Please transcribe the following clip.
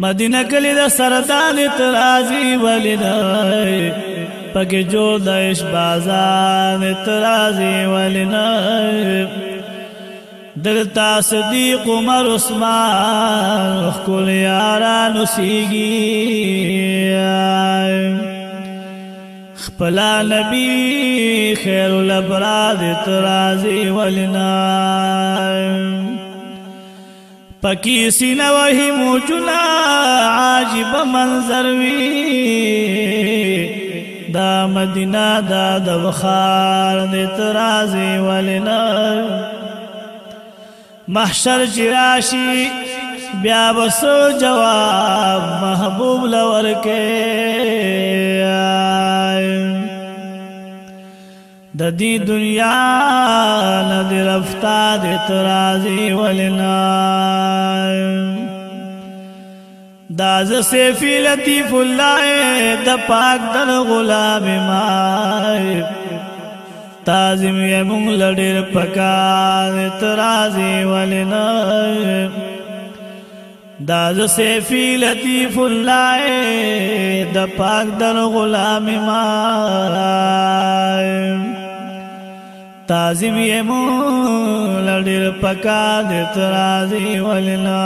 مدینه کلی د سردان ترازی ولنای پکې جو دایش بازار ترازی ولنای دلتا صدیق عمر عثمان خپل یاران وسیږي خپل نبی خیر الابراد ترازی ولنای پکی سینه وهی موجونه عاجب منظر وی دا مدینه دا د بخار د ترازی ولنا محشر جراشی بیا بسو جواب د دې دنیا نه د رفتا د ترازی ولنا دا ز سیفی لطیف الله د پاک دل غلام ما تازم یې مونږ لډر پکار ترازی ولنا دا ز سیفی لطیف الله د پاک دل غلام ما تعظیم یې مو لړل پکا د ترازی ولنا